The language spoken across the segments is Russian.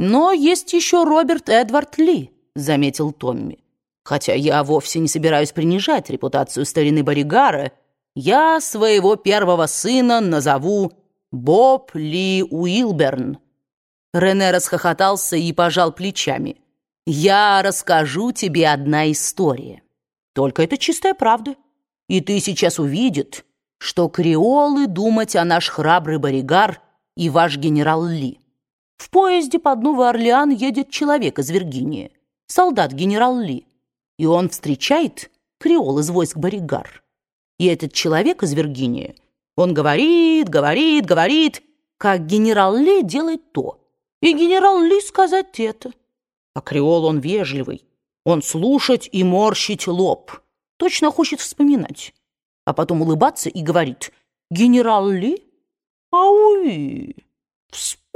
«Но есть еще Роберт Эдвард Ли», — заметил Томми. «Хотя я вовсе не собираюсь принижать репутацию старины Боригара, я своего первого сына назову Боб Ли Уилберн». Рене расхохотался и пожал плечами. «Я расскажу тебе одна история. Только это чистая правда. И ты сейчас увидит, что креолы думать о наш храбрый Боригар и ваш генерал Ли». В поезде под Новый Орлеан едет человек из Виргинии, солдат генерал Ли, и он встречает креол из войск Боригар. И этот человек из Виргинии, он говорит, говорит, говорит, как генерал Ли делает то, и генерал Ли сказать это. А креол он вежливый, он слушать и морщить лоб, точно хочет вспоминать, а потом улыбаться и говорит «Генерал Ли? Ауи!» Вспомнил!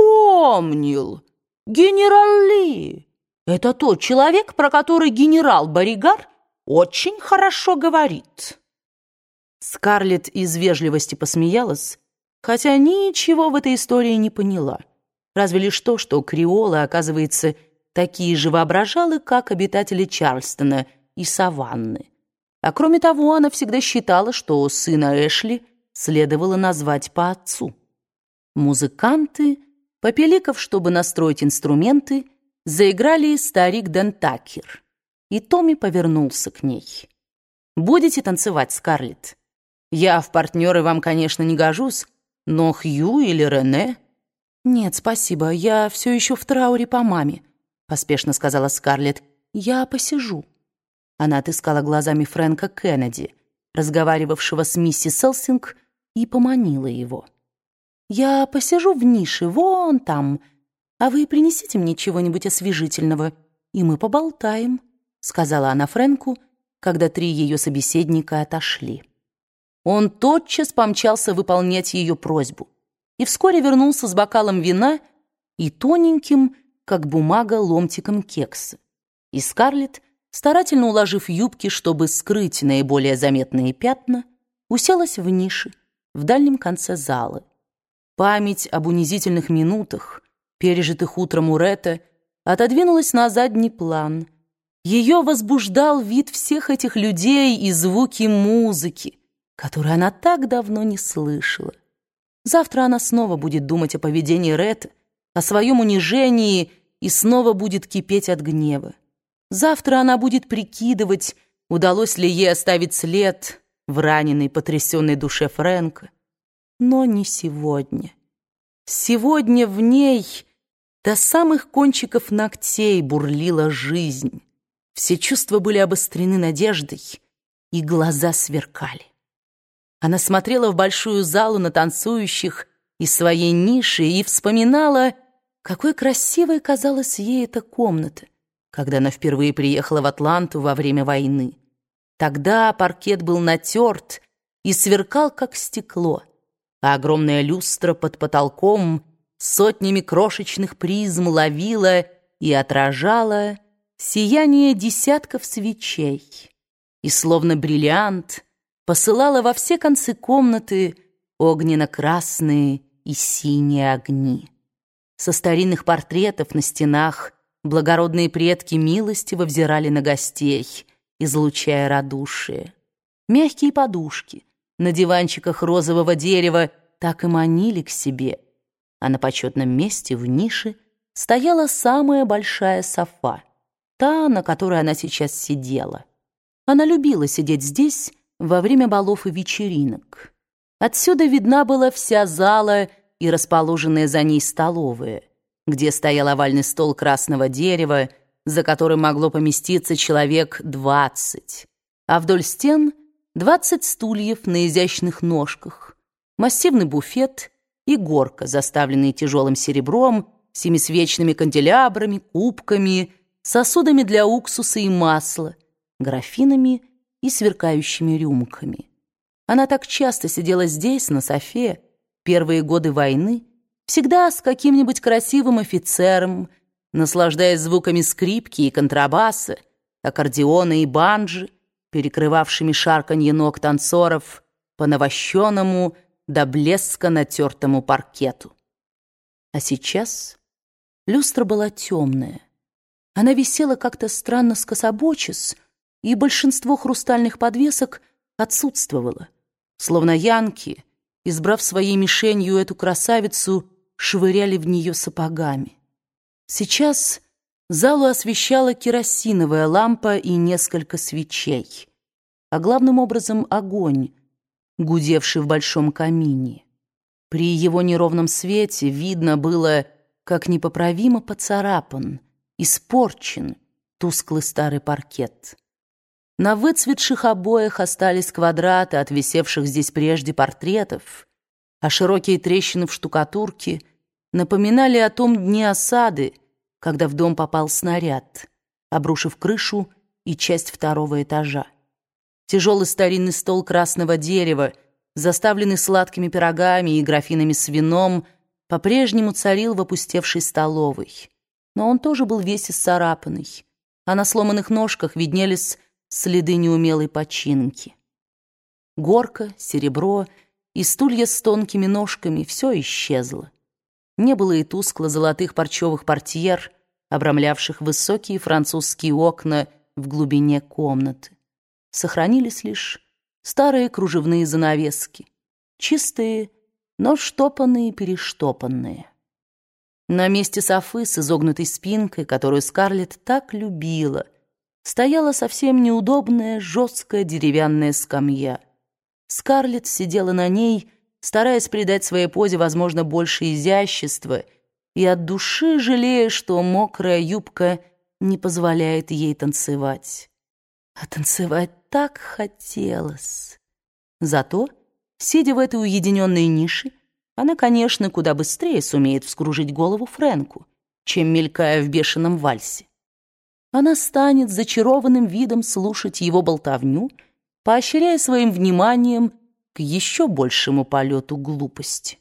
Генерал Ли! Это тот человек, про который генерал Боригар очень хорошо говорит. Скарлетт из вежливости посмеялась, хотя ничего в этой истории не поняла. Разве лишь то, что креолы, оказывается, такие же воображалы, как обитатели Чарльстона и Саванны. А кроме того, она всегда считала, что сына Эшли следовало назвать по отцу. Музыканты, попеликов, чтобы настроить инструменты, заиграли старик Дентакер, и Томми повернулся к ней. «Будете танцевать, Скарлетт? Я в партнеры вам, конечно, не гожусь, но Хью или Рене...» «Нет, спасибо, я все еще в трауре по маме», — поспешно сказала Скарлетт. «Я посижу». Она отыскала глазами Фрэнка Кеннеди, разговаривавшего с миссис Элсинг, и поманила его. Я посижу в нише, вон там, а вы принесите мне чего-нибудь освежительного, и мы поболтаем», — сказала она Фрэнку, когда три ее собеседника отошли. Он тотчас помчался выполнять ее просьбу и вскоре вернулся с бокалом вина и тоненьким, как бумага, ломтиком кекса. И Скарлетт, старательно уложив юбки, чтобы скрыть наиболее заметные пятна, уселась в нише в дальнем конце зала. Память об унизительных минутах, пережитых утром у Ретта, отодвинулась на задний план. Ее возбуждал вид всех этих людей и звуки музыки, которые она так давно не слышала. Завтра она снова будет думать о поведении Ретта, о своем унижении и снова будет кипеть от гнева. Завтра она будет прикидывать, удалось ли ей оставить след в раненой, потрясенной душе Фрэнка но не сегодня. Сегодня в ней до самых кончиков ногтей бурлила жизнь. Все чувства были обострены надеждой, и глаза сверкали. Она смотрела в большую залу на танцующих из своей ниши и вспоминала, какой красивой казалась ей эта комната, когда она впервые приехала в Атланту во время войны. Тогда паркет был натерт и сверкал, как стекло а огромная люстра под потолком сотнями крошечных призм ловила и отражала сияние десятков свечей и, словно бриллиант, посылала во все концы комнаты огненно-красные и синие огни. Со старинных портретов на стенах благородные предки милостиво взирали на гостей, излучая радушие. Мягкие подушки — на диванчиках розового дерева так и манили к себе, а на почетном месте в нише стояла самая большая софа, та, на которой она сейчас сидела. Она любила сидеть здесь во время балов и вечеринок. Отсюда видна была вся зала и расположенная за ней столовая, где стоял овальный стол красного дерева, за которым могло поместиться человек двадцать, а вдоль стен — Двадцать стульев на изящных ножках, массивный буфет и горка, заставленные тяжелым серебром, семисвечными канделябрами, кубками, сосудами для уксуса и масла, графинами и сверкающими рюмками. Она так часто сидела здесь, на софе, первые годы войны, всегда с каким-нибудь красивым офицером, наслаждаясь звуками скрипки и контрабаса, аккордеона и банджи, перекрывавшими шарканье ног танцоров по навощенному до блеска натертому паркету. А сейчас Люстра была темная. Она висела как-то странно скособочес, и большинство хрустальных подвесок отсутствовало, словно янки, избрав своей мишенью эту красавицу, швыряли в нее сапогами. Сейчас залу освещала керосиновая лампа и несколько свечей, а главным образом огонь, гудевший в большом камине. При его неровном свете видно было, как непоправимо поцарапан, испорчен тусклый старый паркет. На выцветших обоях остались квадраты от висевших здесь прежде портретов, а широкие трещины в штукатурке напоминали о том дне осады, когда в дом попал снаряд, обрушив крышу и часть второго этажа. Тяжелый старинный стол красного дерева, заставленный сладкими пирогами и графинами с вином, по-прежнему царил в опустевшей столовой. Но он тоже был весь исцарапанный, а на сломанных ножках виднелись следы неумелой починки. Горка, серебро и стулья с тонкими ножками — все исчезло. Не было и тускло-золотых парчевых портьер, обрамлявших высокие французские окна в глубине комнаты. Сохранились лишь старые кружевные занавески, чистые, но штопанные и перештопанные. На месте софы с изогнутой спинкой, которую Скарлетт так любила, стояла совсем неудобная жесткая деревянная скамья. Скарлетт сидела на ней, стараясь придать своей позе, возможно, больше изящества, и от души жалея, что мокрая юбка не позволяет ей танцевать. А танцевать так хотелось. Зато, сидя в этой уединенной нише, она, конечно, куда быстрее сумеет вскружить голову Фрэнку, чем мелькая в бешеном вальсе. Она станет зачарованным видом слушать его болтовню, поощряя своим вниманием к еще большему полету глупости.